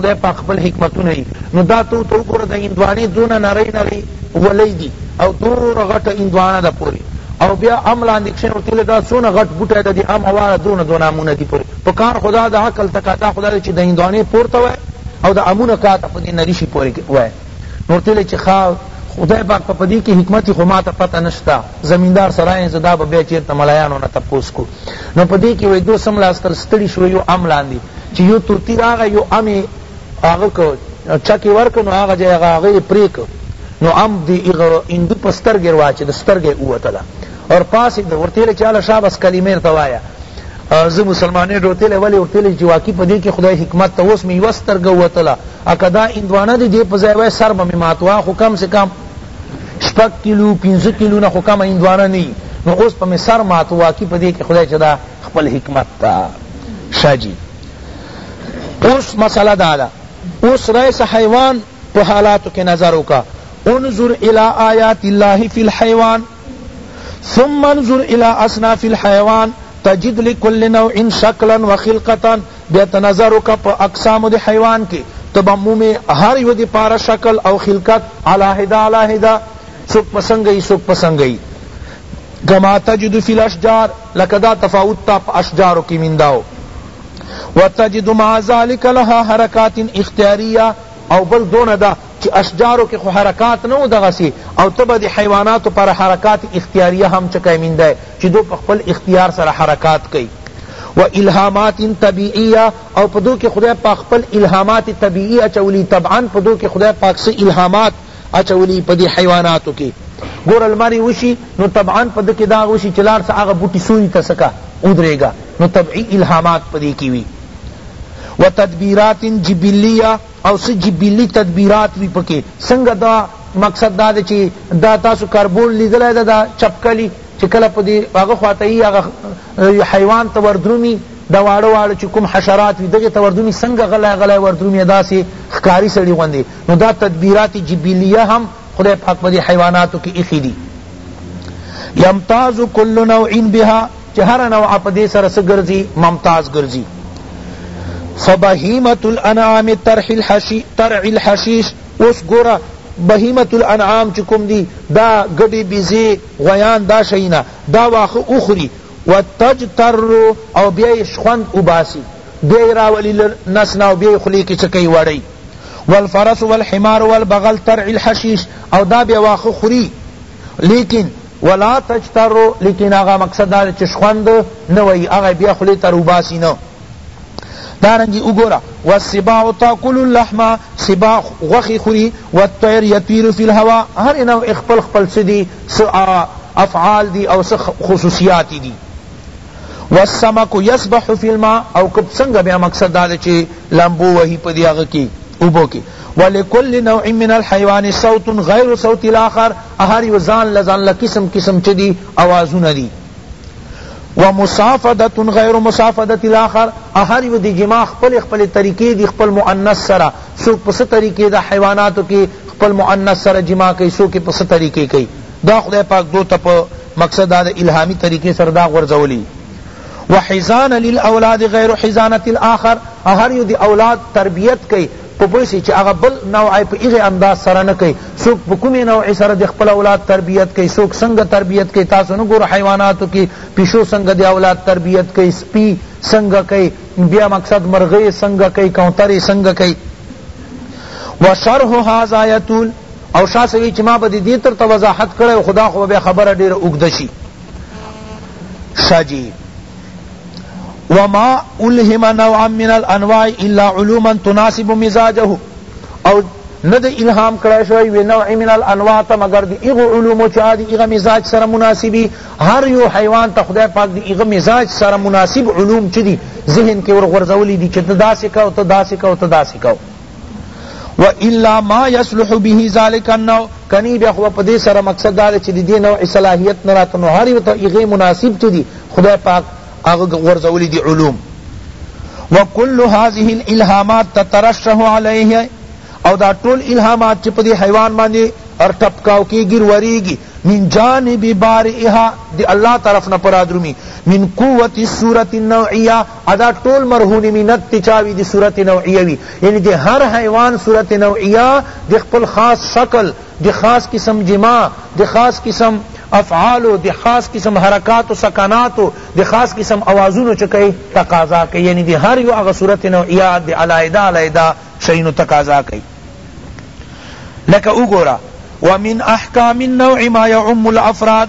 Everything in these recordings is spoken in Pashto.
خدای پاک خپل حکمتونه یی نو دا تو ته وګوره د هندوانې دونه نری نری ولی دی او دوره غټه هندوانه ده پوری او بیا ام لاندې کښېنه ورته ویل دا څونه غټ بوټی ده د ام واړه دونه دونه امونه دي پوری په کار خو دا د عقل تقاضا خو دا ده چې د هندوانې پورته وای او دا امونه کاته په دې نری شي پوری وای نو ورته ویل چې ښه خدای پاک په دې کې حکمت خو ماته پته نشته زمیندار سره یې زه دا به بیا چېرته ملایانو نه تپوس کو نو په دې کې وایي دوه څملاست کړل ستړي شوه یو ام لاندې چې یو طوطي راغی یو ام یې هغه کړ چک یې ورکړ نو هغه ځای هغه هغه یې پرې کړ نو ام د هغه هندو په سترګې ور واچېده سترګه یې ووتله اور پاسېد ورته ویل چې هله شه بس کلمې راته وایه زه مسلمانې ډوتلې ولې ورته ویل چې واقعي په دې کې خدای حکمت ته اوس مې یوه سترګه ووتله که دا هندوانه دې دې په ځای وای سر به مې مات وه خو کم سے کم شپږ کیلو پنځه کیلو نه خو کمه هندوانه نه نو اوس په مې سر ماتو واقعي په دې کې خدای چې دا خپل حکمت تا ښه جي اوس مسله دا ده اوس رئیس حیوان په حالاتو کې نظر وکړه انظر الى آیات الله فی الحیوان ثم انظر الى اصناف الحیوان تجد لكل نوع شکلا وخلقتا بیا ته نظر وکړه په اقسامو د حیوان کی ته به مومی هر یو د پاره شکل او خلقت علاحده علاحده څوک په څنګه یی څوک په څنګه یی کما تجد فی الاشجار لکه دا تفاوت تا په اشجارو کی مینداو وتجد مع ذلک لها حرکات اختیاریه او بل دونه دا چی اشجارو کی خو حرکات نه وو دغسی او ته به د حیواناتو پر حرکات اختیاریه هم چه کئ میندای چی دو په خپل اختیار سره حرکات کئ و الهامات طبیعیه او په دو کی خدای پاک خپل الهامات طبیعی اچولی طبعا په دو کی خدای پاک څه الهامات اچولی په دی حیواناتو کی ګوره لمر یی وشی نو طبعا په ده کی دا وشی چی لاړ سه هغه بوټی سوری ته سکه ودریږه نو طبعی الهامات په دی کی وی و تدبیرات جبلیه او څه جبیلی تدبیرات وی پکی څنګه دا مقصد دا دی چی دا تاسو کربول لیدلی ده دا چپکلی چی کله په دی هغه خواته یی هغه حیوان ته وردرومی دا واړه واړه چی کوم حشرات وی دغه ته وردرومی څنګه غلی غلی وردرومی داسی ښکاری سړی غوندی نو دا تدبیرات جبیلیه هم خدای پاک په دی حیواناتو کی ایښی دی یمتاز کل نوع بها چه هر نوع په دې سره څه ګرځي ممتاز ګرځي فبهیمة الانعام ترح الحشی ترع الحشیش اوس ګوره بهیمة الانعام چې کوم دي دا ګډې بیزې غویان دا شینا دا واخه اخري وتجتر او بیا یې خوند وباسي بیا یې راولي له نس نه او بیا یې خولې کې څه کوي وړی والفرس والحمار والبغل ترع الحشیش او دا بیا واخه خوري لیکن ولا تجترو لیکن هغه مقصد دا چې شخوند نه وای هغه بیا خلی تر وباسی نه دارنګي وګوره والسباع تاكل اللحم سباع غوخي خوري والطير يطير في الهواء هر نوع خپل خپل سدي افعال دي او خصوصيات دي والسمک یسبح فی الماء او کب څنګه بیا مقصد دا دی چی لمبو وهی په دی هغه کی اوبو کی ولکل نوع من الحیوان صوت غیر صوت الاخر هر یو ځان له ځان له قسم قسم چه دی اوازونه دی ومصافدت غیر مصافدت الاخر هر یو دی جماع خپل خپل طریقې دی خپل مؤنث سره څوک په څه طریقې د حیواناتو کی خپل مؤنث سره جماع کوي څوک په څه طریقې کوي دا خدای پاک دوئ ته په مقصد دا د الهامی طریقی سره دا غورځولی وحضانه للاولاد غیر حضانة الاخر او هر یو د اولاد تربیت کئ په پوه شی چی هغه بل نوع ئې په هغه انداز سره نه کئ څوک په کومې نوع سره د خپل اولاد تربیت کئ څوک څنګه تربیت کئ تاسو نه ګورئ حیواناتو کی پیشو څنګه د اولاد تربیت کئ سپی څنګه کئ بیا مقصد مرغۍ څنګه کئ کوترې څنګه کئ وشرح هذا یطول او شاه صاحب وی چی ما به دی دی تر ته وضاحت کړی وو خو دا خو به بیا خبره ډیره اوږده شي شاه جی وما الهم نوعا من الانواع الا علوما تناسب مزاجه او ند الهام کړی شوی وی نوع من الانواع ته مگر دی ایغو علومو چا دی ایغه مزاج سره مناسبی هر یو حیوان ته خدای پاک دی ایغه مزاج سره مناسب علوم چی دی ذهن کې ورغورځولی دی چې ته داسې کا او ته داسې کا او ته داسې کا و الا ما يصلح به ذلك النوع کنی بیا خو په دې سره مقصد دا چې د دې نوع صلاحیت نه راته نو هر یو ته هغه مناسب چې دي خدای پاک هغه غورځولي دي علوم وکل هذه الالهامات تترشح علیه او دا ټول الهامات چې په دې حیوان باندې هر ټپکاو کېږي وریږي من جانب بارئها دی الله طرف نه پرادرمی من قوت الصورت النوعیه ادا ټول مرهونی مینت تی چاوی دی صورت نوعیه وی یعنی دی هر حیوان صورت نوعیه دی خپل خاص شکل دی خاص قسم جماع دی خاص قسم افعالو دی خاص قسم حرکات و سکناتو دی خاص قسم اوازونو چه کئی تقاضا کئی یعنی دی هر یو اغا صورت نوعیه دی علیحده علیحده شئینو تقاضا کئی لکه وګوره ومن احکام النوع ما یعم الافراد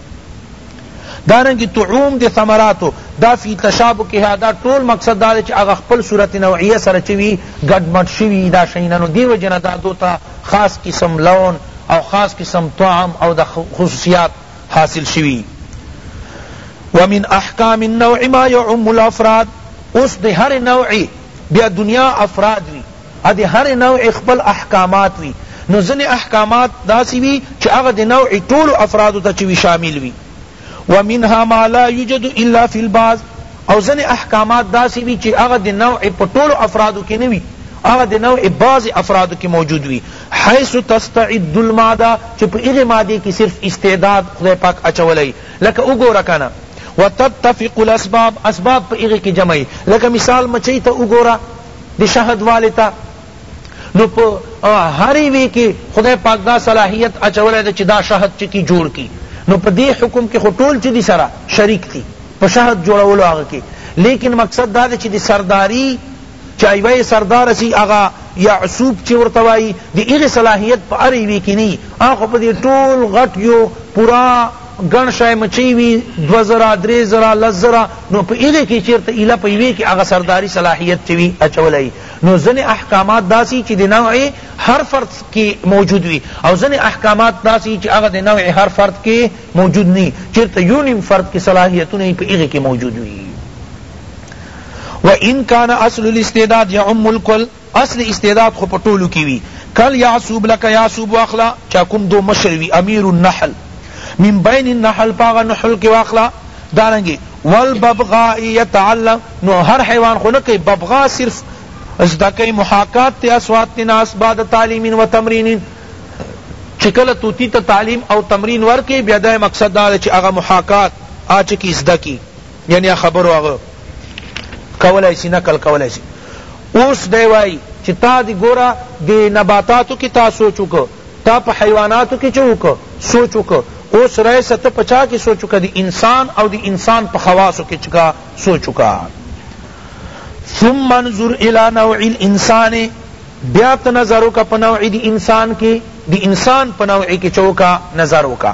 دارنګ تعوم دی ثمراتو دا فی تشابکها دا ټول مقصد دا چې هغه خپل صورت نوعیه سره چوي ګډ مډ شوي دا شینا نو دیو جنا دا دوتا خاص قسم لون او خاص قسم طعم او د خصوصیات حاصل شوي ومن احکام النوع ما يعم الافراد اس دی هر نوعی بیا دنیا افراد وی ا د هرې نوعې خپل احکامات وي نو ځنې احکامات داسې وي چې هغه د نوع ټولو افرادو ته چې وي شامل وي و منها ما لا یوجد الا فی البعض او ځنې احکامات داسې وي چې هغه د نوع په ټولو افرادو کې نه وي هغه د نوع بعضې افرادو کې موجود وي حیث تستعد الماده چې په هغې مادې کې صرف استعداد خدای پاک اچولی لکه وګوره کنه وتتفق الاسباب اسباب په هغې کې جمع لکه مثال مچۍ ته وګوره دی شهد والی ته نو په هر یوې کې خدای پاک دا صلاحیت اچولی دی چې دا شهد چې کی جوړ کی نو په دې حکم کې خو ټول چې دي سره شریک دي په شهد جوړولو هغه کې لیکن مقصد دا دی چې د سرداری چې ایوه سردار سی هغه یعصوب چې ورته وایي د هغې صلاحیت په هر یوې کې نه هغه خو په دې ټول غټ یو پورا ګڼ شای مچۍ وي دوه زره درې زره لس زره نو په هغې کې چېرته ایله په یوې کې هغه سرداري صلاحیت چې وي اچولی نو ځینې احکامات داسې چې د نوع هر فرد کې موجود وي او ځینې احکامات داسې چې هغه د نوع هر فرد کې موجود نه چېرته یو نیم فرد کې صلاحیتونه په هغې کې موجود وي وان کان اصل الاستعداد یعم الکل اصل استعداد خو په ټولو کی وی کل یعصوب لکه یعصوب واخله چا کوم دو مشر وی امیر النحل من بین النحل په هغه نحل کی واخله دارنګی والببغاء یتعلم نو هر حیوان خو نه کئ ببغاء صرف زده کئ محاکات تی اصوات تی ناس بعد تعلیم و تمرین چی کله طوطی ته تعلیم او تمرین ورکی بیا دا مقصد دا چی هغه محاکات آچکی زده کی یعنی خبرو هغه کولای شي نقل کولای شي اوس دی وای چې تا دی ګوره د نباتاتو کې تا سوچ وکړه تا په حیواناتو کې چې وکړه سوچ وکړه اوس رئیسه ته په چا کې سوچ وکړه د انسان او د انسان په خواصو کې چکا سوچ وکړه ثم انظر الى نوع الانسان بیا ته نظر وکړه په نوع د انسان کې د انسان په نوع کې چوکا نظر وکړه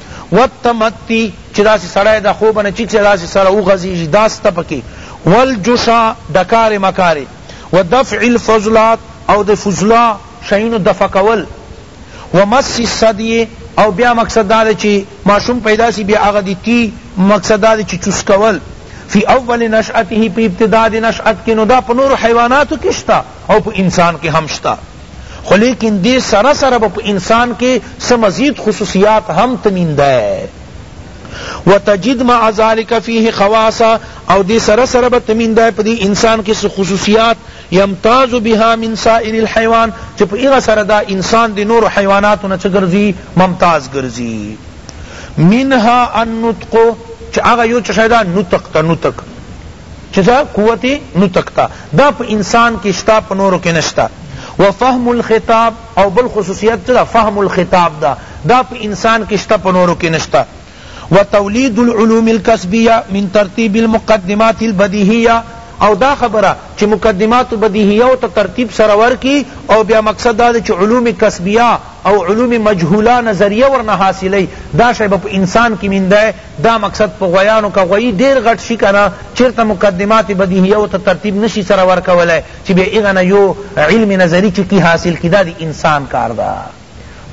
والتمتی چی داسی سړی د خوبه نه چیت شی داسی سره وغزیږی داسته پکی والجشا ډکاری مکاری ودفع الفضلات او د فضلا شیونو دفع کول ومس الثدی او بیا مقصد داده چی ماشوم پیدا سی بیا هغه دی تی مقصد داده چی چوس کول فی اول نشأته په ابتدا د نشأت کی نو دا په نورو حیواناتو کی شته او په انسان کې هم شته خو لیکن دې سره سره به په انسان کې څه مزید خصوصیات هم ته میندای وتجد مع ذلك فيه خواص او دې سره سره به ته میندای په دې انسان کې څه خصوصیات یمتاز بها من سائر الحيوان چې په هغه سره دا انسان د نور حیواناتو نه څه ګرځي ممتاز ګرځي منها النطق چې هغه یو چې شاید نطق ته نطق چه څه قوت نطق تا دا په انسان کی شته په نورو کی نشته وفهم الخطاب او بل خصوصیت چه دا فهم الخطاب دا دا په انسان کی شته په نورو کی نشته وتولید العلوم الکسبیه من ترتیب المقدمات البدیهیه او دا خبره چه مقدمات بدیهیه او ته ترتیب سره ورکی او بیا مقصد دا چه علوم کسبیه او علوم مجهوله نظریه ورنه حاصلی دا شی په انسان کی مینده دا مقصد په غویانو که غویی ډیر غټ شی کنه چیرته مقدمات بدیهیه ورته ترتیب نشی سره ورکولای چی بیا هغه نه یو علم نظری چی کی حاصل کی دا دی انسان کار ده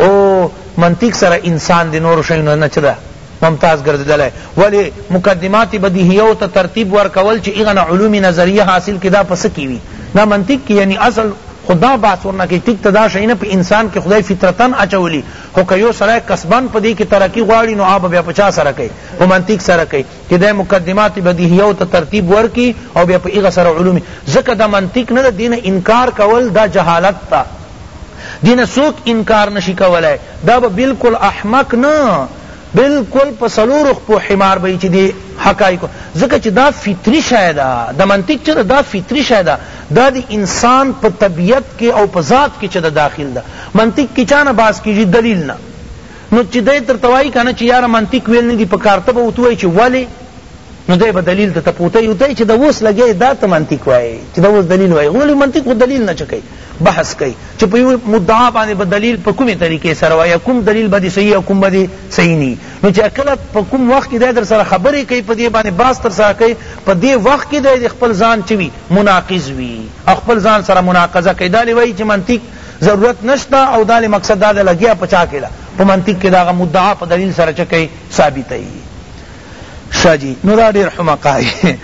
او منطق سره انسان دی نورو شیونو نه چه ده ممتاز ګرځیدلی ولی مقدمات بدیهیه ورته ترتیب ورکول چی هغه نه علوم نظریه حاصل کی دا په څه کی وی دا منطق کی یعنی اصل خدا بحث ورنه کی ټیک ته دا شیونه په انسان کی خدای فطرتا اچولی خو که یو سړی کسباً په دې کې ترقي غواړي نو هغه به بیا په چا سره کوي؟ په منطق سره کوي چې دی مقدمات بدیهیو ته ترتیب ورکړي او بیا په هغه سره علوم ځکه دا منطق نه ده دې نه انکار کول دا جهالت ده دې نه څوک انکار نشي کولای دا به بلکل احمق نه بلکل په څلورو خپو حمار به یی چی دی حقایقو ځکه چی دا فطری شی ده د منطق چه ده دا فطری شی ده دا د انسان په طبیعت کی او په ذات کی چه ده داخل ده منطق کی چا نه باس کیږی دلیل نه نو چی دی درته وایی کنه چی یاره منطق ویل ندی پکار ته به ورته وایی چی ولی نو دی به دلیل ته تپوته یو ته چې د اوس لګیا دا ته منطق وایي چې د اوس دلیل وایي غولي منطق خو دلیل نه چکی بحث کوي چې په یو مدعا باندې به دلیل په کومې طریقې سره وایي کوم دلیل به صحیح او کوم به صحیح نه نو چې کله په کوم وخت کې در سره خبرې کوي په دې باندې باس تر سره کوي په دې وخت کې د خپل ځان چوي مناقض وي خپل ځان سره مناقضه کوي دا وایي چې منطق ضرورت نشتا او دا مقصد دا لګیا پچا کړه په منطق کې دا مدعا په دلیل سره چکی ثابتې شه جی نو دا ډیر حمقا یې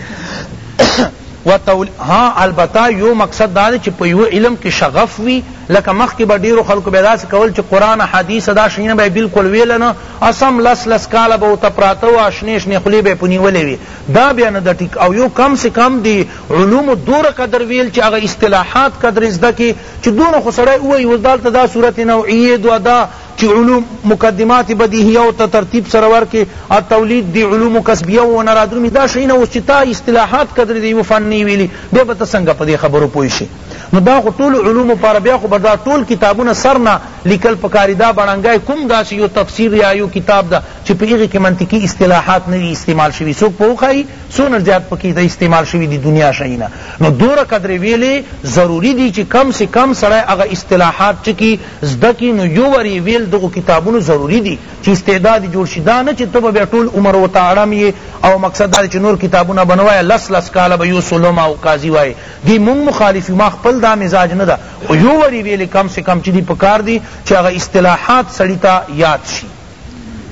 وتول ها البته یو مقصد دا دی چې په یو علم کې شغف وي لکه مخکې به ډیرو خلکو به داسې کول چې قرآن حدیث دا شیونه به بالکل ویل نه اسم لس لس کاله به ورته پراته و شنې شنې خولې به یې په نیولې وي دا بیا نه ده ټیک او یو کم سے کم دی علومو دوره قدر ویل چې هغه اصطلاحات قدر زده کړي چې دونه خو سړی ووایي اوس دلته دا صورت نوعیې دوه دا چی علوم مقدمات بدیهیه ته ترتیب سره ورکی التولید دی علوم کسبیه و نه رادرومی دا شی نه اوس چی تا اصطلاحات قدر دی یو فن نه ویلی بیا به ته څنګه پدی خبرو پوه شی نو دا خو ټول علوم پر بیا خو دا ټول کتابونه سر نه لیکل پکاری دا بړنګای کوم داسی یو تفسیر یا یو کتاب دا چی په هغه کی منطقی اصطلاحات نه استعمال شوی سوک په وخای سونه زیات پکی دا استعمال شوی دی دنیا شینا نو دور قدر ویلی ضروری دی چی کم سے کم سړی هغه اصطلاحات چکی زده کی نو یو وار یی ویل دغو کتابونو ضروری دی چی استعداد جوړ شی دا نه چی ته به بیا ټول عمر ورته اړم یی او مقصد دا دی چی نور کتابونه به نه وایی لس لس کاله به یو سلم او قاضی وایی دی مونږ مخالف یو ما خپل دا مزاج نه ده خو یو وار یی ویل کم سه کم چی دی پکار دی چی هغه اصطلاحات سړی ته یاد شی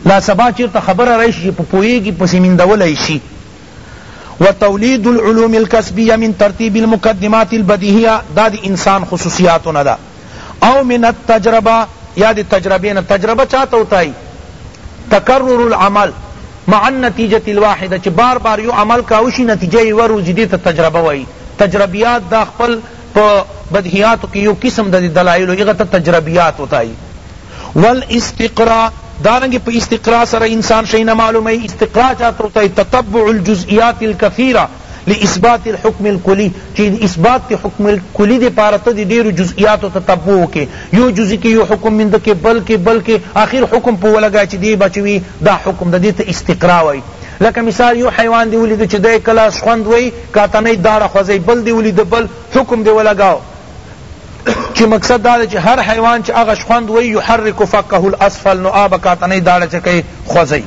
لا سبا چیرته خبره راشی چی په پوهیږی پسی میندولای شی وتولید العلوم الکسبیه من ترتیب المقدمات البدیهیه دا دی انسان خصوصیاتو نه ده او من التجربه یا دی تجربې نه تجربه چاته وتای تکرر العمل مع النتیجه الواحده چی بار بار یو عمل کاو شی نتیجه یې یوه روزی دی ته تجربه وایی تجربیات دا خپل په بدهیاتو کی یو قسم د دلایلو هغه ته تجربیات وتای والاستقراء دارنګ په استقراء سره انسان شی نه معلومی استقراء چاته وتای تتبع الجزئیات الکثیره لاثبات الحکم الکلی چی د اثبات د حکم کلی د پاره ته د ډیرو جزئیاتو تتبع وکی یو جزئی کی یو حکم مند کی بل کی بل کی اخر حکم په ولګی چی دی به چه وی دا حکم ده دی ته استقراء وایی لکه مثال یو حیوان دی ولید چی دی کله شخوند وایی کاتنی داړه خوځی بل دی ولید بل حکم دی ولګاو چی مقصد دا ده چی هر حیوان چی هغه شخوند وایی یحرک فکه الاسفل نو هغه به کاتنی داړه چه کئی خوځی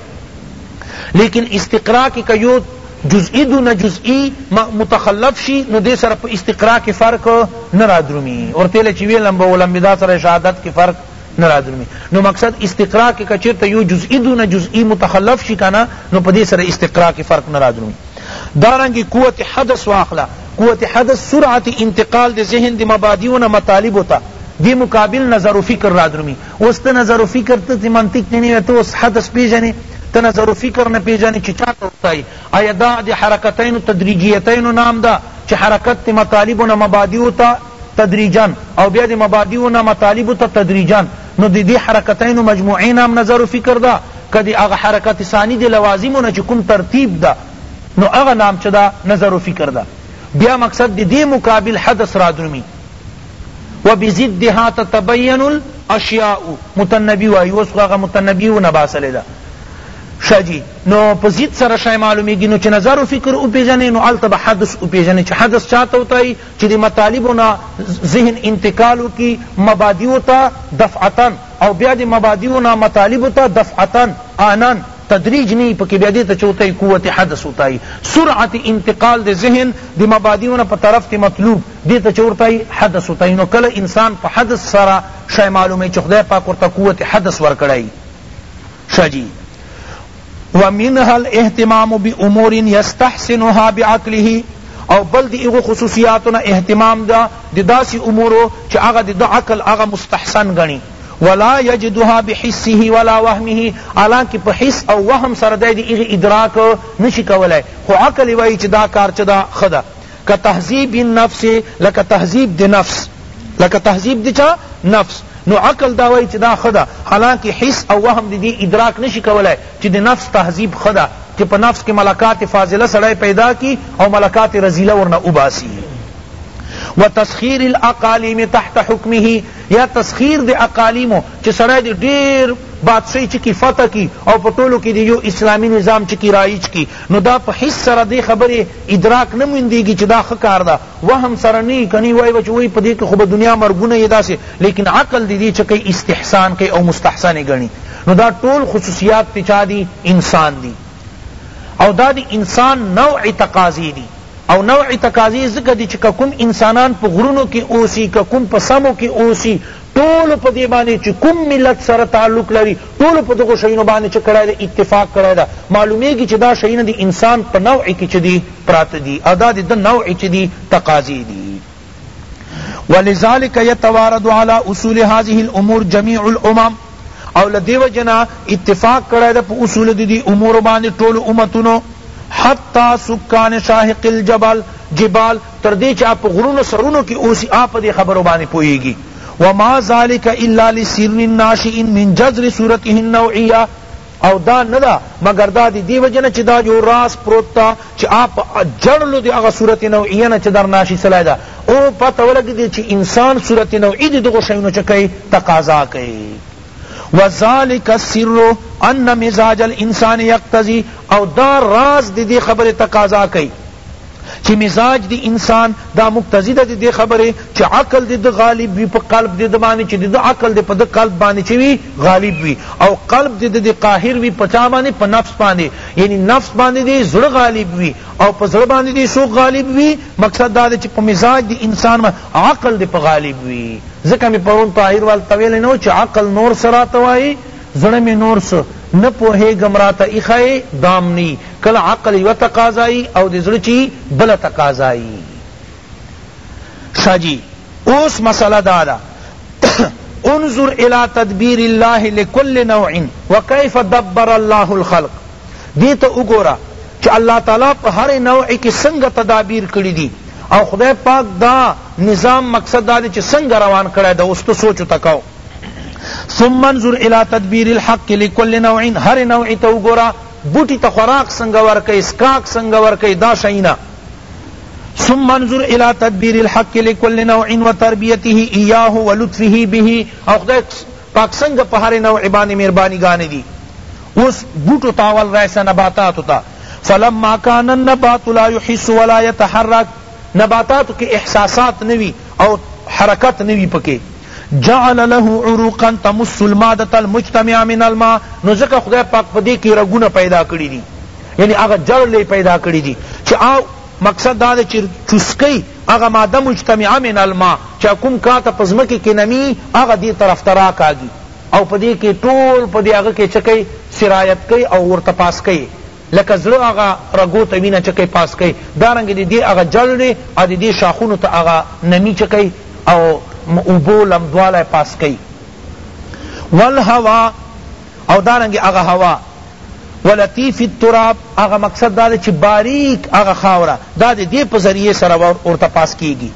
لیکن استقراء کی که یو جزئی دونه جزئی متخلف شی نو دی سره په استقراء کی فرق نه رادرومی ورته لچی وی لمبه و لمبه دا سره شهادت کی فرق نه رادرومی نو مقصد استقراء کی که چرته یو جزئی دونه جزئی متخلف شی کنه نو په دی سره استقراء کی فرق نه رادرومی دارنگی قوت حدث واخلا قوت حدث سرعت انتقال دی ذہن دی مبادیون مطالب تا دی مقابل نظر و فکر رادرومی اوس ته نظر و فکر ته تی منطق نه نیوی ته اوس حدث پیژنی ته نظر و فکر نه پیژنی چی چاته وتای ایا دا دی حرکتین تدریجیتین نام ده چی حرکت تی مطالب نه مبادی ته تدریجا او بیا دی مبادی نه مطالب ته تدریجا نو دی دی حرکتین مجموعه نام نظر و فکر ده که دی هغه حرکت ثانی دی لوازم نه چی کوم ترتیب ده نو هغه نام چه ده نظر و فکر ده بیا مقصد دی دی مقابل حدث رادرومی و بضدها تتبین الاشیاء متنبی وایی اوس خو هغه متنبی و نه باسلی ده ښه جی نو په ضد سره شی معلومیږي نو چې نظر و فکر وپیژنې نو هلته به حدث وپیژنې چې حدث چاته وتایي چې د مطالبو نه ذهن انتقال وکړي مبادیو ته دفعتا او بیا د مبادیو نه مطالبو ته دفعتا آنن تدریج نی پکې بیا دې ته چې وتایي قوت حدث وتایي سرعت انتقال د ذهن د مبادیو نه په طرف ته مطلوب دې ته چې ورته حدث وتايي نو کله انسان په حدث سره شی معلوموي چې خدای پاک ورته قوت حدث ورکړی شه جی ومنها الاهتمام بامور یستحسنها بعقله او بل دی اغو خصوصیاتنا اهتمام دا دی داسی امورو چی اغا دی دا عقل اغا مستحسن گنی ولا یجدها بحسه ولا وهمه حالانکه په حس او وهم سره دی اغی ادراک نشی کولای خو عقل وای چی دا کار چدا خدا که تهذیب النفس لکه تهذیب د نفس لکه تهذیب د چا نفس نو عقل دا وای چې دا ښه ده حالانکه حس او وهم د دې ادراک نشي کولای چې د نفس تهذیب ښه ده چې په نفس کې ملکات فاضله سړی پیدا کی او ملکات رزیله ورنه وباسي و تسخیر الاقالیم تحت حکمه یا تسخیر د اقالیمو چې سړی د ډیر بادشاہی چکی فتح کی او په ټولو کې د یو اسلامی نظام چکی رایج کی نو دا په حس سره دې خبرې ادراک نه موندیږی چی دا ښه کار ده وهم سره نه یی کنی وای به چی وای پدی کی خو به دنیا مرګونه یی داسی لیکن عقل دی دی چه کئی استحسان کئی او مستحسن یی ګڼی نو دا ټول خصوصیات تی چا دی انسان دی او دا دی انسان نوع تقاضی دی او نوع تقاضی ځکه دی چی که کوم انسانان په غرونو کی اوسی که کوم په سمو کی اوسی ټولو په دې باندې چې کوم ملت سره تعلق لري ټولو په دغو شیونو باندې چه کړی ده اتفاق کړی ده معلومیږي چې دا شیونه د انسان په نوع کې چه دي پراته دي او دا د ده نوع چه دي تقاضې دي ولذلک یتوارد علی اصول هذه الامور جمیع الامم او له دې وجې نه اتفاق کړی ده په اصول د دې امورو باندې ټولو امتونو حتی سکان شاهق الجبل جبال تر دې چا په غرونو سرونو کې اوسي هغه په دې خبرو باندې پوهېږي وما ذلک الا لسر ناشئ من جذر صورته النوعیه او دا نه ده مګر دا دی دی وجنه چې دا یو راز پروت تا چې آپ جړلو دی هغه صورت نوعیه نه چې در ناشي سلای دا او پته ولګی دی چې انسان صورت نوعی دی دغه شیونو چکه تقاضا کوي وذلک السر ان مزاج الانسان یقتضی او دا راز دی دی خبری تقاضا کئی چی مزاج دی انسان دا مقتضی دا دی دی خبری چی عقل دی دی غالب وی پا قلب دی دی بانی چی دی دی عقل دی پا دی قلب بانی چی وی غالب وی او قلب دی دی قاہر وی پا چا بانی پا نفس بانی یعنی نفس بانی دی زړه غالب وی او پا زړه بانی دی سوک غالب وی مقصد دا دی چی پا مزاج دی انسان عقل دې په غالب وي ځکه مې پرون طاهر وال ته ویلی نه وو چې عقل نور څه راته وایي زړه مې نور څه نه پوهېږم راته ایښی یې دام نه یي کله عقل یوه تقاضا یي او د زړه چې یي بله تقاضا یي ښه جي اوس مسئله دا ده انظر الی تدبیر الله لکل نوع وکیف دبر الله الخلق دې ته وګوره چی الله تعالی په هر نوع کی څنګه تدابیر کړی دی او خدای پاک دا نظام مقصد دا دی چی څنګه روان کړی دی اوس ته سوچ ته کو ثم انظر الى تدبیر الحق لكل نوع هر نوع ته وګوره بوټی ته خوراک څنګه ورکړي سکاک څنګه ورکړي دا شینا ثم انظر الى تدبیر الحق لكل نوع وتربیته ایاه ولطفه به او خدای پاک سنگ په هر نوع باندې مهرباني ګانې دي اوس بوټو ته اول راسه نباتاتو ته فلما کان النبات لا يحس ولا يتحرك نباتاتو کې احساسات نه وي او حرکت نه وي پکې جعل له عروقا تمس الماده المجتمع من الماء نو ځکه خدای پاک په دې کې رګونه پیدا کړي دي یعنی هغه جړلې پیدا کړي دي چې مقصد دا دی چی چوسکی هغه ماده مجتمعه من الماء چه کوم کا ته په ځمکی کی نمی هغه دی طرف ته را کاږی او په دی کی ټول په دی هغه کی چه کئی سرایت کئی او ورته پاس کئی لکه زړه هغه رګو ته وینه چه کئی پاس کئی دارنګه دی دی هغه جل دی او دی دی شاخونو ته هغه نمی چه کئی او اوبو لمدوالی پاس کئی والهواء او دارنګه هغه هوا ولطیف التراب هغه مقصد دا چی باریک هغه خاوره دا دی دی په ذریعه سره ورته پاس کیږي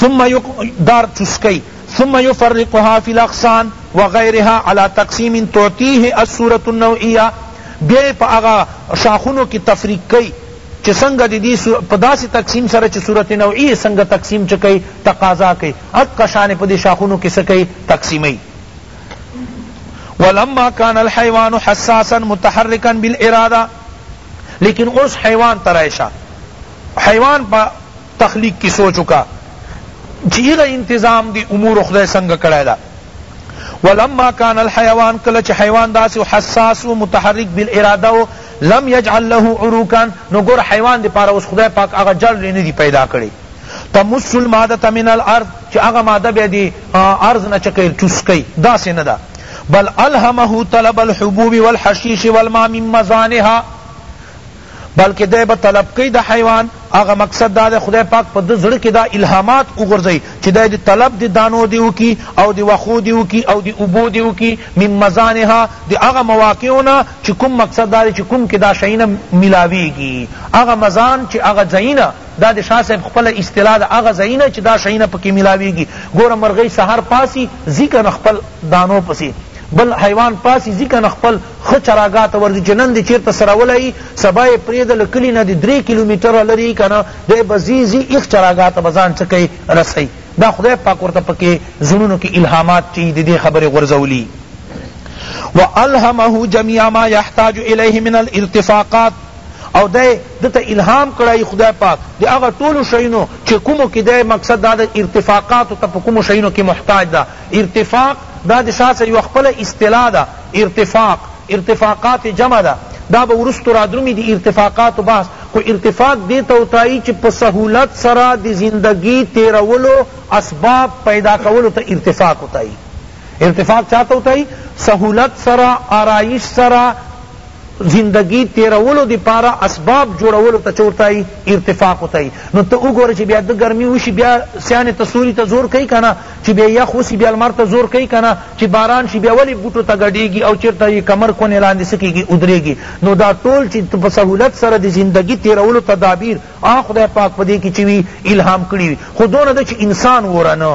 ثم یق... دار چسکی ثم يفرقها في الاغصان وغيرها على تقسيم تعطيه الصورة النوعية بیا په هغه شاخونو کې تفریق کوي چې څنګه د دې په داسې تقسیم سره چې صورت نوعي څنګه تقسیم چکي تقاضا کوي اک شان په دې شاخونو کې سکي تقسیمي ولما کان الحیوان حساسا متحرکا بالاراده لیکن اوس حیوان ته رایشه حیوان په تخلیق کی سوچ وکا چی ایغه انتظام دی امور خدای څنګه کړای دا ولما کان الحیوان کله چی حیوان داسی حساس و متحرک بالاراده و لم یجعل له عروقا نو ګور حیوان دی پاره اوس خدای پاک هغه جړ لینه دی پیدا کړی تمس المادة من الارض چی هغه ماده بیا دی ارض نه چکی چوس کئی داسی نده بل الهمه طلب الحبوب والحشیش والماء من مزانها بلکه دی به طلب کئی د حیوان هغه مقصد دا ده خدای پاک په ده زړه کی دا الهامات وغورځوی چی دی د طلب د دانو دی وکی او د وښو دی وکی او د اوبو دی وکی من مزانها د هغه مواقعو نه چی کوم مقصد دا ده چی کوم کی دا شیونه ملاویږی هغه مزان چی هغه ځایونه دا د شاه صاحب خپله اصطلاح ده، هغه ځایونه چې دا شیونه پکې ملاوېږي، ګوره مرغۍ سهار پاڅي، ځي که نه خپل دانو پسې، بل حیوان پاڅي، ځي که نه خپل ښه چراګاه ته ورځي، چې نن دې چېرته څرولی يي، سبا یې پرېږده، له کلي نه دې درې کیلومتره لرې يي که نه، دی به ځي، ځي، ایښ چراګاه ته به ځان څه کوي، رسوي. دا خدای پاک ورته پکې زړونو کې الهامات چېي، د دې خبرې غورځولي. وألهمه جميع ما يحتاج إليه من الارتفاقات، او دی ده ته الهام کړی خدای پاک د هغه ټولو شیونو چې کومو کې دی مقصد دا د ارتفاقاتو ته په کومو شیونو کې محتاج ده ارتفاق دا د شاه صاحب یوه خپله اصطلاح ده ارتفاق ارتفاقات جمع ده دا به وروسته رادرومي د ارتفاقاتو بحث خو ارتفاق دې ته وتایي چې په سهولت سره د زندګي تېرولو اسباب پیدا کولو ته ارتفاق وتایي ارتفاق چاته وتایي سهولت سره آرایش سره زندګی تیرولو دی پاره اسباب جوړولو ته چه ورته ای ارتفاق ورته ای نو ته وګوره چه بیا د ګرمی وشی بیا سیانه ته سوری ته زور کوي کنه چه بیا یخ وسی بیا لمر ته زور کوي کنه چه باران شي بیا ولی بوټو ته ګډیږي او چرته یې کمر کونه لاندې سکیږي ودریږي نو دا ټول چه په سهولت سره د زندګی تیرولو تدابیر آ خدای پاک پدې کې چوي الهام کړی خو دونه د چه انسان ورنه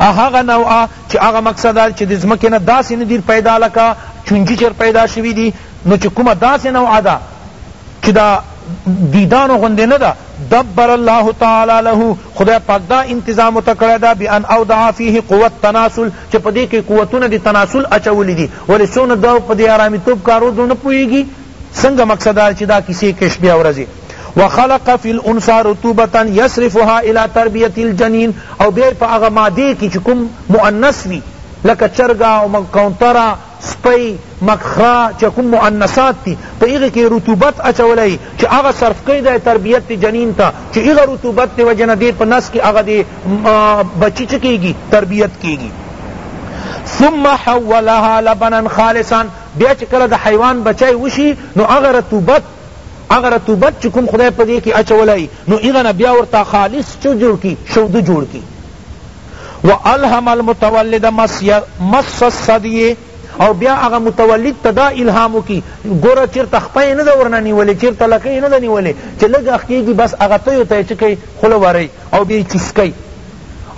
او هغه نوعه چی هغه مقصد دا چی د ځمکی نه داسی نه دیر پیدا لکه چونجی چر پیدا شوی دی نو چی کومه داسی نوعه ده چی دا دیدانو غوندی نه ده دبر الله تعالی له خدای پاک دا انتظام ورته کړی ده بان اودع فیه قوة تناسل چی په دی کی قوتونه د تناسل اچولی دی ولی څونه دا په دی آرامیتوب کارو دو نه پوهیږي څنګه مقصد دا چی دا کیسې کشبی او رزی وخلق فی الانثی رطوبة یصرفها الی تربیة الجنین او بیا په هغه مادې کی چی کوم مؤنث وی لکه چرګه او کونتره سپی مکخره چی کوم مؤنثات دی په هغه کی رطوبت اچولی چی هغه صرف کړی دی تربیت دی جنین ته چی هغه رطوبت دی وجه نه دی په نس کی هغه دی بچی چه کیږی تربیت کیږی ثم حولها لبنا خالصا بیا چی کله د حیوان بچی وشی نو هغه رطوبت هغه رطوبت چی کوم خدای پدی کی اچولی نو هغه نه بیا ورته خالص چه جوړ کی شوده جوړ کی والهم المتولد مس الثدی او بیا هغه متولد ته دا الهام وکی ګوره چیرته خپه یې نه ده ورنه نیولې چیرته لکۍ یې نه ده نیولې چې لږ اخ کېږي بس هغه تیو ته یې څه کوي خوله وروي او بیا یې چیسکوي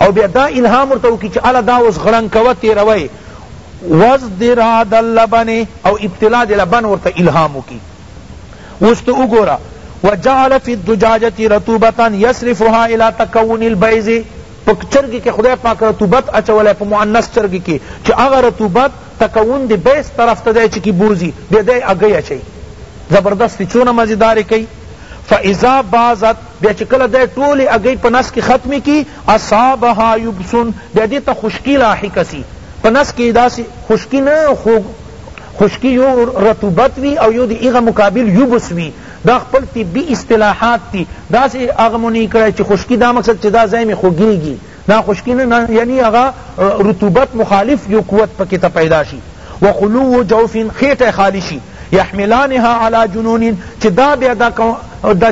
او بیا دا الهام ورته وکړي چې اله دا اوس غړنګ کوه تېروه وازدراد اللبن او ابتلاء د لبن ورته الهام وکی اوس ته وګوره وجعل فی الدجاجه رطوبتا یصرفها الی تکون البیض په چرګ کې خدای پاک رطوبت اچولای په مؤنث چرګ کې چې هغه رطوبت تکون دی بیس طرف ته دی چې کی بوزي بیا دی اگی اچي زبردست چونه مزیدار کوي فاذا بازت بیا چې کله دی ټول اگی په نس کې ختم کی اصابها یبس بیا دې ته خشکی لاحقه سی په نس کې داسې خشکی نه خوږ خشکی یو رطوبت وی او یو دی هغه مقابل یبس وی دا خپل طبی اصطلاحات دی داسې هغه مو نه کړی چې خشکی دا مقصد چې دا ځای می خوږیږي دا خشکی نه یعنی هغه رطوبت مخالف یو قوت پکې ته پیدا شي وخلو جوف خېټه خالی شي یحملانها علی جنون چی دا بیا دا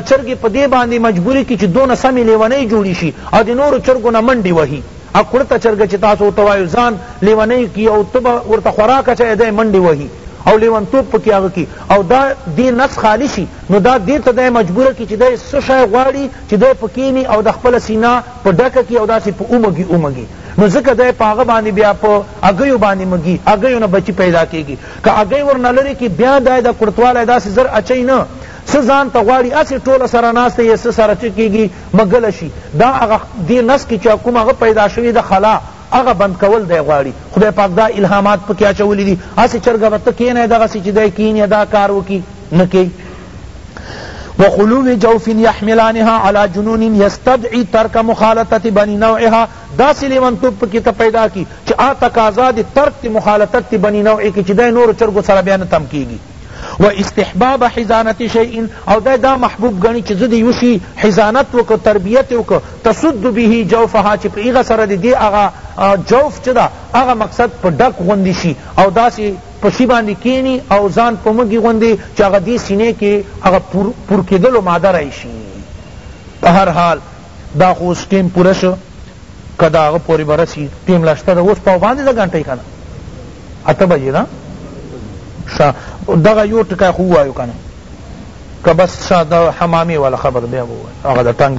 چرګی په دې باندې مجبوری کی چی دونه سمی لیونی جوړی شی او د نورو چرګو نه منډی وهی او کړته چرګ چی تاسو ورته وایو ځان لیونی کی او ته به ورته خوراک اچوی دی منډی وهی او لیونتوب پکی هغه کی او دا دی نس خالی شی نو دا دی ته دی مجبور کی چی دی څه شی غواړی چی دی په کینی او د خپل سینه په ډکه کی او داسی په اومږی اومږی نو ځکه دی په هغه باندې بیا په هګیو باندې مږی هګیو نه بچی پیدا کیږی که هګۍ ورنه لرې کړي بیا دای دا کورتوالی داسې زر اچوي نه څه ځان ته غواړي هسې ټوله سره ناسته یې څه سره چه کېږي مږله شي دا هغه دې نس کې چې کوم هغه پیدا شوې ده خلا هغه بند کول دی غواړي خدای پاک دا الهامات پکې اچولي دي هسې چرګه به ته کېنی دغسې چې دی کېني دا کار وکړي نه کوي وخلو جوف يحملانها على جنون يستدعي ترك مخالطة بني نوعها داسی لیونتوب پکی ته پیدا کی چی آ تقاضا دی ترک تی مخالطت تی بنی نوع کی چی دی نورو چرګو سره بیا نه تم کیږی و استحباب حضانت شیء او دی دا محبوب ګڼی چی زه د یو شی حضانت وکړ تربیت یې وکړ تسد به جوفها چی په هغه سره د دی هغه جوف چه ده هغه مقصد په ډک غوندی شی او داسی په شی باندی کینی او ځان په مږی غوندی چی هغه دی سینې کی هغه پورکیدلو ماده راشی په هر حال دا خو اوس ټیم پوره شو که دا هغه پورې به رسي ټیم لا شته ده اوس پاو باندې ده ګنټۍ که نه اته بجې ده ښه دغه یو ټکی خو ووایو که نه که بس ښه د حمامې والا خبر بیا به ووایو هغه د ټنګ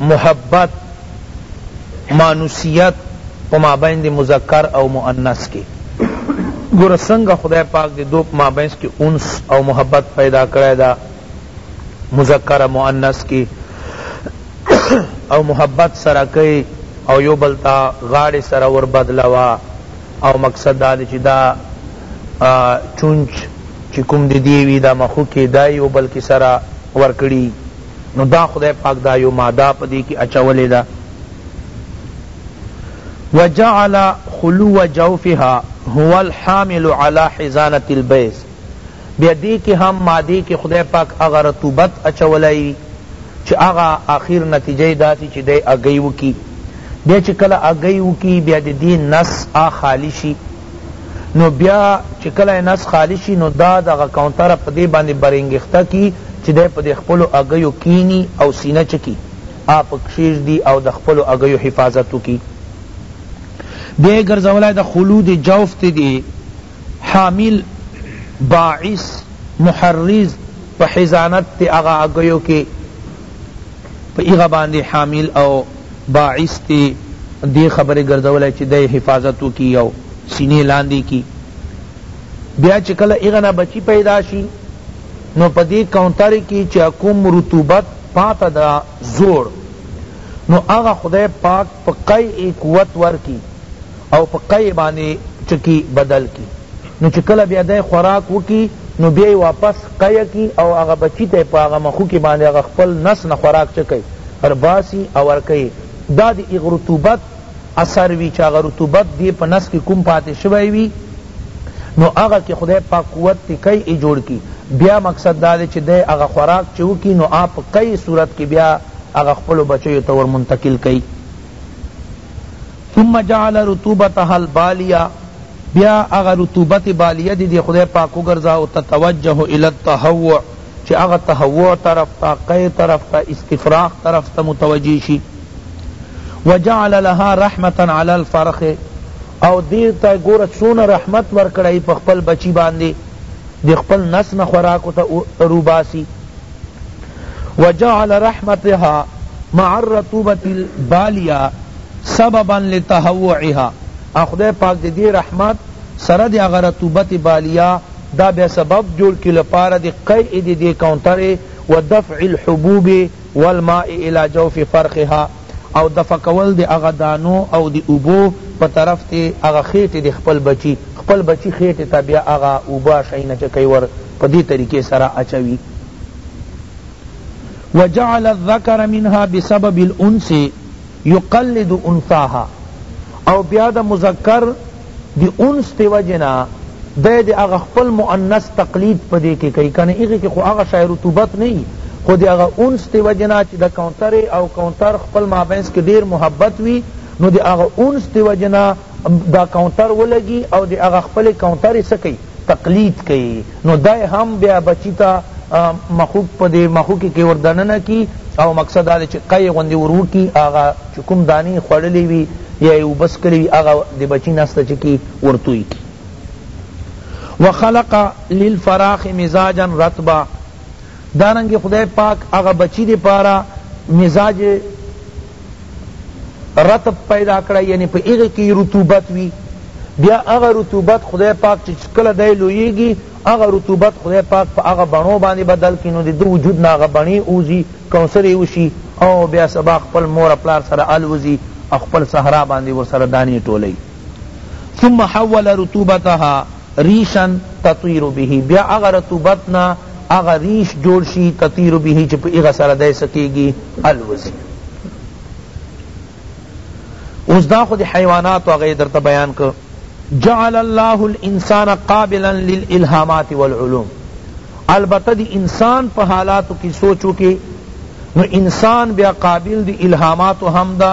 محبت، مانوسیت، په مابین د مذکر او مؤنث کی ګوره څنګه خدای پاک د دو په مابینس کی انس او محبت پیدا کړی ده مذکر مؤنث کی او محبت سره کئی او یو بل ته غاړی سره ور بدلوه او مقصد دا دی چی دا چونچ چی کوم د دی وی دا مخوکی دا یو بل کی سره ورکړی نو دا خدای پاک دا یو ماده په دې کې اچولې ده وجعل خلو جوفها هو الحامل علی حزانه البیض بیا دې کې هم ماده کې خدای پاک هغه رطوبت اچولای وي چې هغه اخر نتیجه داسې چې دی اګی وکي بیا چې کله اګی وکي بیا د دې نس آ خالی شي نو بیا چی کله یې نس خالی شی نو دا دغه کونتره په دی باندی برینګښته کی چی دی په دی خپلو اګیو کینی او سینه چه کی آ په کښیږدی او د خپلو اګیو حفاظت وکی بیا یې ګرځولی د خلود جوف ته دی حامل باعث محرز په حضانت ته هغه اګیو کی په هغه باندی حامل او باعث دی دې خبرې ګرځولی چې دی حفاظت وکړي او سینې لاندې کړي بیا چې کله هغه نه بچي پیدا شي نو په دې کونترې کې چې کوم رطوبت پاته ده زوړ نو هغه خدای پاک په قی قوت ورکړي او په قی باندی چکی بدل کی نو چی کله بیا دی خوراک وکی نو بیا یی واپس قی کی او هغه بچی ته په هغه مښوکی باندی هغه خپل نس نه خوراک چه کئی رباسی او ورکی یی دا د هغه رطوبت اثر وی چه هغه رطوبت دی په نس کی کوم پاتی شوی وی نو هغه که خدای پاک قوت تی قی یی جوړ کی بیا مقصد دا دی چه دی هغه خوراک چه وکی نو هغه په قی صورت کی بیا هغه خپلو بچیو ته ور منتقل کئی. ثم جعل رطوبتها البالیه بیا هغه رطوبت بالیه دی دی خدای پاک وګرځاو تتوجه الی التهوع چی هغه تهوع طرف ته قی طرف ته استفراغ طرف ته متوجه شی وجعل لها رحمة علی الفرخ او دی ته ګوره څونه رحمت ورکړی په خپل بچی باندی دی خپل نس نه خوراک ته روباسی وجعل رحمتها مع الرطوبة البالية سببا لتهوعها او خدای پاک د دې رحمت سره د هغه رطوبت بالیه دا بیا سبب جوړ کړي لپاره د قیع د دې کونترې و دفع الحبوب والماء الی جوف فرخها او دفع کول د هغه دانو او د اوبو په طرف د هغه خیټې د خپل بچي خپل بچي خیټې ته بیا هغه اوبه شیونه چې کوي ور په دې طریقې سره اچوي وجعل الذکر منها بسبب الانس یقلد انثاها او بیا د مذکر دی انس دی وجنا دی دی اغا خپل مؤنث تقلید پدې کې کوي کنه هغه کې خو هغه شاعر رطوبت نه وي خو دی هغه انس دی وجنا چې د کونتر او کونتر خپل مابینس کې ډیر محبت وي نو دی هغه انس دی وجنا دا کونتر ولګی او د هغه خپلی کونتری څه کئی تقلید کئی نو دی هم بیا بچی ته مښوک په دی مښوکی کی ور دننه کی او مقصد دا دی چی قی غوندی ور وکی هغه چی کوم دانی یی خوړلی وی یا یی اوبه څکلی وی هغه د بچی نس ته چه کی ور توی کی وخلق للفراخ مزاجا رطبا دارنګه خدای پاک هغه بچی دی پاره مزاج رطب پیدا کړی یعنی په هغه کې رطوبت وی بیا هغه رطوبت خدای پاک چې کله دی لویږي هغه رطوبت خدای پاک په هغه بڼو باندې بدل کړي نو د ده وجود نه هغه بڼې اوځي کوثرې وشي او بیا سبا خپل مور پلار سره الوځي او خپل صحرا باندې ورسره دانې ټولوي ثم حول رطوبتها ریشا تطیر به بیا هغه رطوبت نه هغه ریش جوړ شي تطیر به چې په هغه سره دی څه کیږي الوزي اوس دا خو د حیواناتو هغه درته بیان که جعل الله الانسان قابلا للالهامات والعلوم البته دی انسان په حالاتو کی سوچو کی نو انسان بیا قابل دی الهاماتو هم دا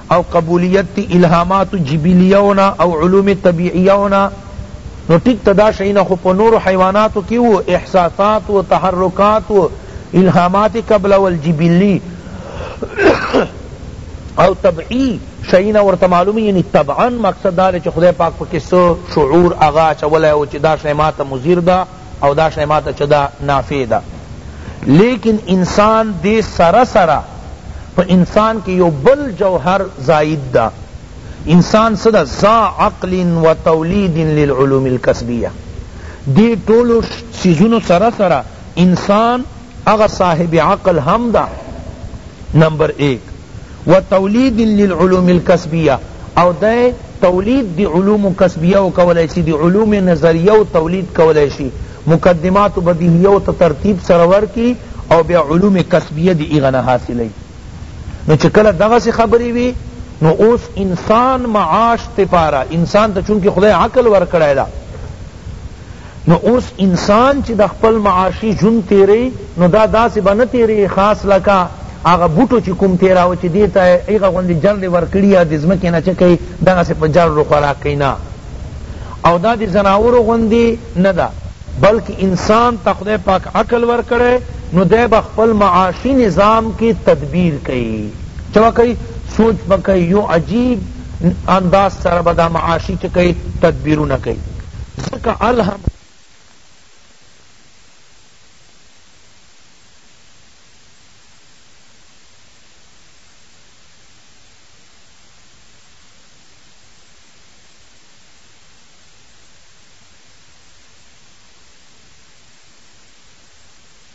او قبولیت تی الهامات جبلیه و نه او علوم طبیعیه و نه نو ټیک ته دا شیونه خو په نورو حیواناتو کی وو احساسات و تحرکات و الهامات قبل ول جبلی او طبعی شیونه ورته معلوم یعنی طبعا مقصد دا دی چی خدای پاک پکی څه شعور هغه اچولی وو چی دا شی ماته مضر ده او دا شی ماته چه دا نافع ده لیکن انسان دې سره سره په انسان کې یو بل جوهر زائد ده انسان څه ده ذا عقل و تولید للعلوم الکسبیه دې ټولو څیزونو سره سره انسان هغه صاحب عقل هم ده نمبر ایک و تولید للعلوم الکسبیه او دی تولید دی علوم کسبیه و کولای شی دی علوم نظریه و تولید کولای شی مقدمات بدیهیه و ته ترتیب سره ورکی او بیا علوم کسبیه دی هغه نه حاصلی نو چه کله دغسی خبری وی نو اوس انسان معاش ته پاره انسان ته چونکه خدای عقل ورکړی ده نو اوس انسان چی د خپل معاشی ژوند تیری نو دا داسی به نه تیری خاص لکه هغه بوټو چی کوم تیراوه چی دی ته هغه غوندی جرړی ورکړی یا د ځمکی نه چه کئی دغسی په جرړو خوراک کئی نه او دا د ځناورو غوندی نده بلکه انسان ته خدای پاک عقل ورکړی نو دی به خپل معاشی نظام کی تدبیر کئی چه به کئی سوچ به کئی یو عجیب انداز سره به دا معاشی چه کئی تدبیرونه کئی ځکه الحمد